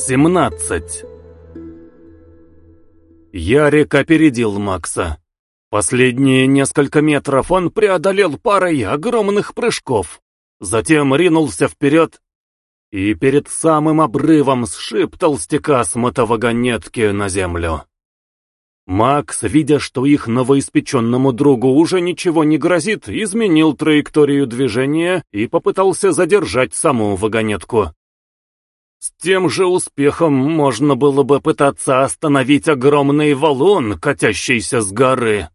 17 Ярик опередил Макса. Последние несколько метров он преодолел парой огромных прыжков. Затем ринулся вперед и перед самым обрывом сшиб толстяка с мотовагонетки на землю. Макс, видя, что их новоиспеченному другу уже ничего не грозит, изменил траекторию движения и попытался задержать саму вагонетку. С тем же успехом можно было бы пытаться остановить огромный валун, катящийся с горы.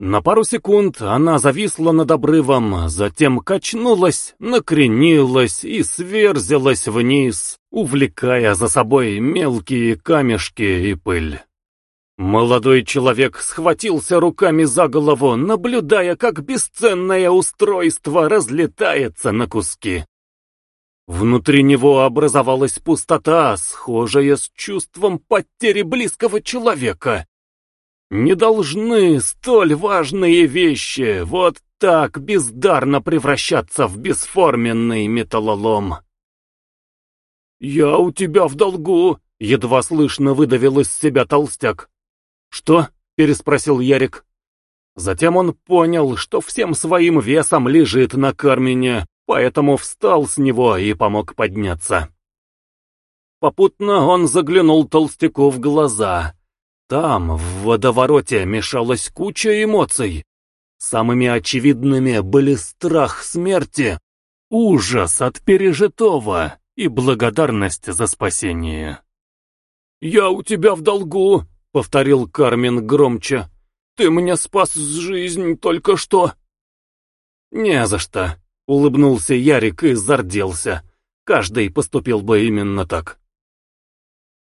На пару секунд она зависла над обрывом, затем качнулась, накренилась и сверзилась вниз, увлекая за собой мелкие камешки и пыль. Молодой человек схватился руками за голову, наблюдая, как бесценное устройство разлетается на куски. Внутри него образовалась пустота, схожая с чувством потери близкого человека. Не должны столь важные вещи вот так бездарно превращаться в бесформенный металлолом. «Я у тебя в долгу», — едва слышно выдавил из себя толстяк. «Что?» — переспросил Ярик. Затем он понял, что всем своим весом лежит на Кармене, поэтому встал с него и помог подняться. Попутно он заглянул толстяку в глаза. Там, в водовороте, мешалась куча эмоций. Самыми очевидными были страх смерти, ужас от пережитого и благодарность за спасение. «Я у тебя в долгу», — повторил Кармен громче. «Ты мне спас жизнь только что». «Не за что», — улыбнулся Ярик и зарделся. Каждый поступил бы именно так.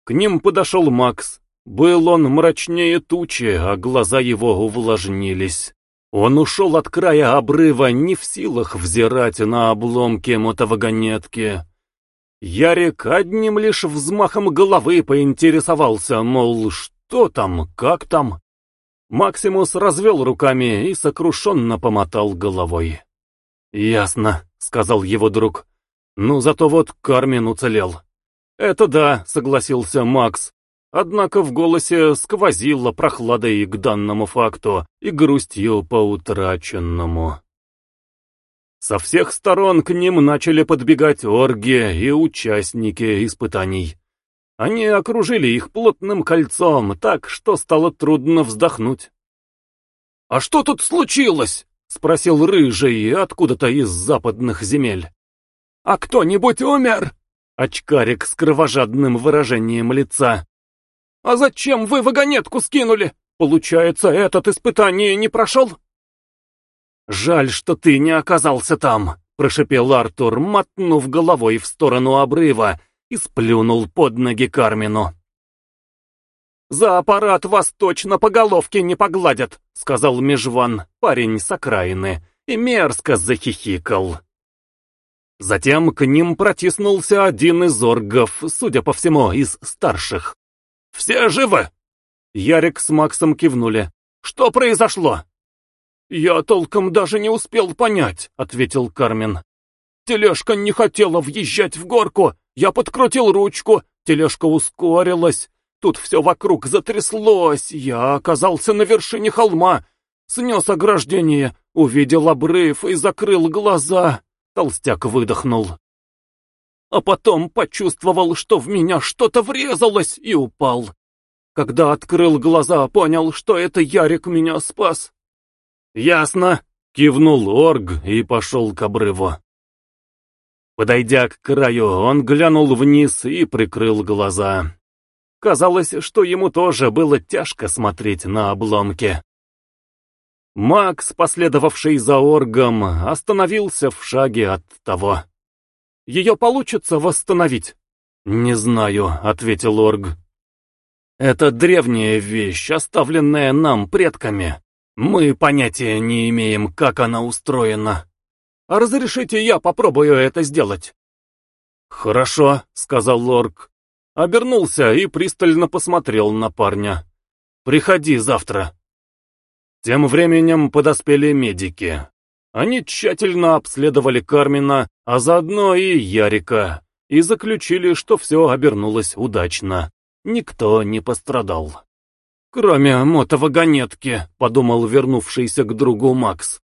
К ним подошел Макс, был он мрачнее тучи, а глаза его увлажнились. Он ушел от края обрыва, не в силах взирать на обломки мотовагонетки. Ярик одним лишь взмахом головы поинтересовался, мол, что там, как там. Максимус развел руками и сокрушенно помотал головой. «Ясно», — сказал его друг. «Ну, зато вот Кармен уцелел». «Это да», — согласился Макс, Однако в голосе сквозило прохладой к данному факту и грустью по утраченному. Со всех сторон к ним начали подбегать орги и участники испытаний. Они окружили их плотным кольцом, так что стало трудно вздохнуть. «А что тут случилось?» — спросил Рыжий откуда-то из западных земель. «А кто-нибудь умер?» — очкарик с кровожадным выражением лица. «А зачем вы вагонетку скинули? Получается, этот испытание не прошел?» «Жаль, что ты не оказался там», — прошепел Артур, мотнув головой в сторону обрыва и сплюнул под ноги Кармину. «За аппарат вас точно по головке не погладят», — сказал Межван, парень с окраины, и мерзко захихикал. Затем к ним протиснулся один из оргов, судя по всему, из старших. «Все живы?» Ярик с Максом кивнули. «Что произошло?» «Я толком даже не успел понять», — ответил Кармен. «Тележка не хотела въезжать в горку. Я подкрутил ручку, тележка ускорилась. Тут все вокруг затряслось. Я оказался на вершине холма. Снес ограждение, увидел обрыв и закрыл глаза». Толстяк выдохнул а потом почувствовал, что в меня что-то врезалось и упал. Когда открыл глаза, понял, что это Ярик меня спас. «Ясно», — кивнул Орг и пошел к обрыву. Подойдя к краю, он глянул вниз и прикрыл глаза. Казалось, что ему тоже было тяжко смотреть на обломки. Макс, последовавший за Оргом, остановился в шаге от того. Ее получится восстановить?» «Не знаю», — ответил Орг. «Это древняя вещь, оставленная нам предками. Мы понятия не имеем, как она устроена. Разрешите я попробую это сделать?» «Хорошо», — сказал Орг. Обернулся и пристально посмотрел на парня. «Приходи завтра». Тем временем подоспели медики. Они тщательно обследовали Кармина, а заодно и Ярика, и заключили, что все обернулось удачно. Никто не пострадал. «Кроме мотовагонетки», — подумал вернувшийся к другу Макс.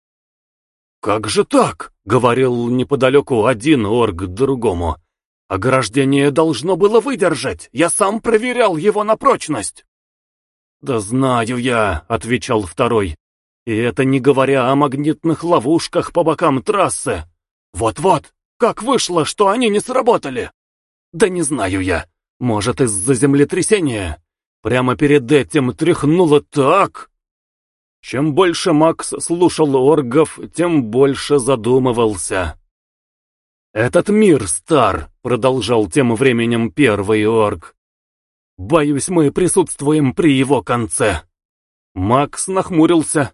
«Как же так?» — говорил неподалеку один орг другому. «Ограждение должно было выдержать, я сам проверял его на прочность». «Да знаю я», — отвечал второй. «И это не говоря о магнитных ловушках по бокам трассы. Вот-вот, как вышло, что они не сработали?» «Да не знаю я. Может, из-за землетрясения?» Прямо перед этим тряхнуло так. Чем больше Макс слушал оргов, тем больше задумывался. «Этот мир стар», — продолжал тем временем первый орг. «Боюсь, мы присутствуем при его конце». Макс нахмурился.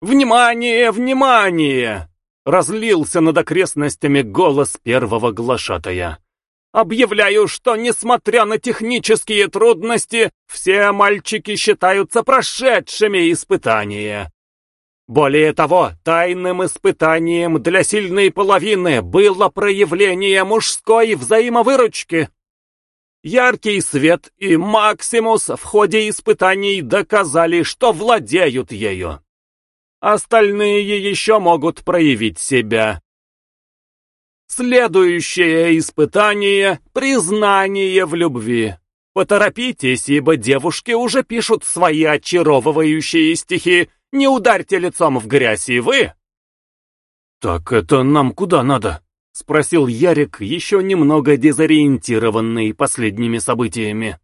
«Внимание, внимание!» — разлился над окрестностями голос первого глашатая. Объявляю, что, несмотря на технические трудности, все мальчики считаются прошедшими испытания. Более того, тайным испытанием для сильной половины было проявление мужской взаимовыручки. Яркий свет и Максимус в ходе испытаний доказали, что владеют ею. Остальные еще могут проявить себя. Следующее испытание — признание в любви. Поторопитесь, ибо девушки уже пишут свои очаровывающие стихи. Не ударьте лицом в грязь и вы. «Так это нам куда надо?» — спросил Ярик, еще немного дезориентированный последними событиями.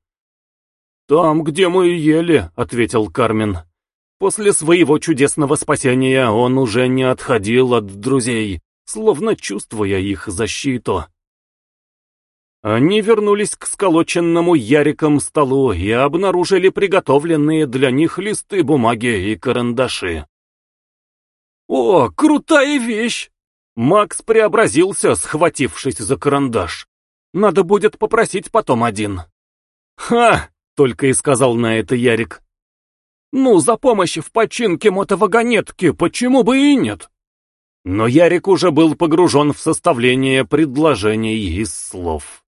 «Там, где мы ели», — ответил Кармен. После своего чудесного спасения он уже не отходил от друзей словно чувствуя их защиту. Они вернулись к сколоченному яриком столу и обнаружили приготовленные для них листы бумаги и карандаши. «О, крутая вещь!» Макс преобразился, схватившись за карандаш. «Надо будет попросить потом один». «Ха!» — только и сказал на это Ярик. «Ну, за помощь в починке мотовагонетки, почему бы и нет?» Но Ярик уже был погружен в составление предложений из слов.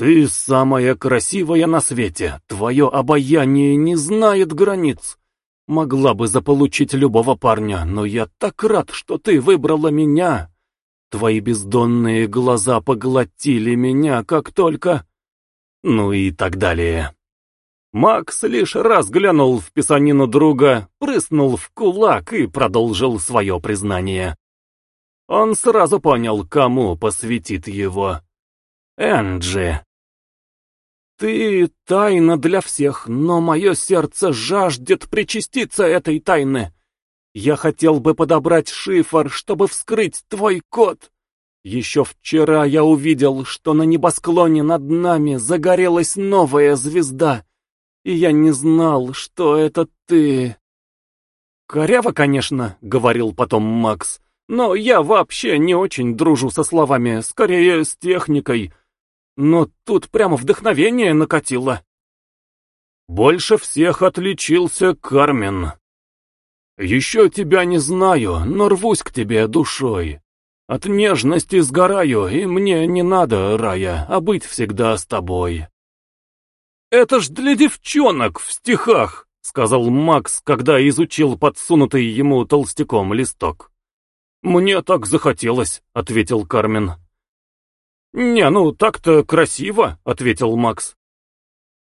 «Ты самая красивая на свете, твое обаяние не знает границ. Могла бы заполучить любого парня, но я так рад, что ты выбрала меня. Твои бездонные глаза поглотили меня, как только...» Ну и так далее. Макс лишь раз глянул в писанину друга, прыснул в кулак и продолжил свое признание. Он сразу понял, кому посвятит его. Энджи. Ты тайна для всех, но мое сердце жаждет причаститься этой тайны. Я хотел бы подобрать шифр, чтобы вскрыть твой код. Еще вчера я увидел, что на небосклоне над нами загорелась новая звезда — и я не знал, что это ты. Коряво, конечно, говорил потом Макс, но я вообще не очень дружу со словами, скорее с техникой. Но тут прямо вдохновение накатило. Больше всех отличился Кармен. Еще тебя не знаю, но рвусь к тебе душой. От нежности сгораю, и мне не надо рая, а быть всегда с тобой. «Это ж для девчонок в стихах», — сказал Макс, когда изучил подсунутый ему толстяком листок. «Мне так захотелось», — ответил Кармен. «Не, ну так-то красиво», — ответил Макс.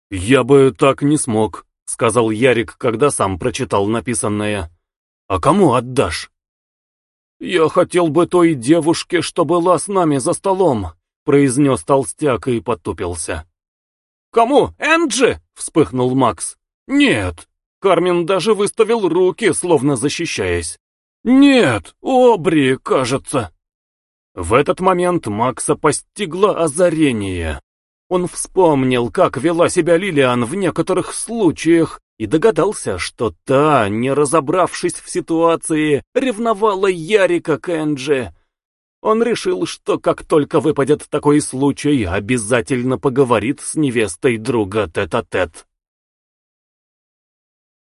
«Я бы так не смог», — сказал Ярик, когда сам прочитал написанное. «А кому отдашь?» «Я хотел бы той девушке, что была с нами за столом», — произнес толстяк и потупился. «Кому? Энджи?» — вспыхнул Макс. «Нет». Кармен даже выставил руки, словно защищаясь. «Нет, Обри, кажется». В этот момент Макса постигло озарение. Он вспомнил, как вела себя Лилиан в некоторых случаях, и догадался, что та, не разобравшись в ситуации, ревновала Ярика к Энджи, он решил, что как только выпадет такой случай, обязательно поговорит с невестой друга тет-а-тет. -тет.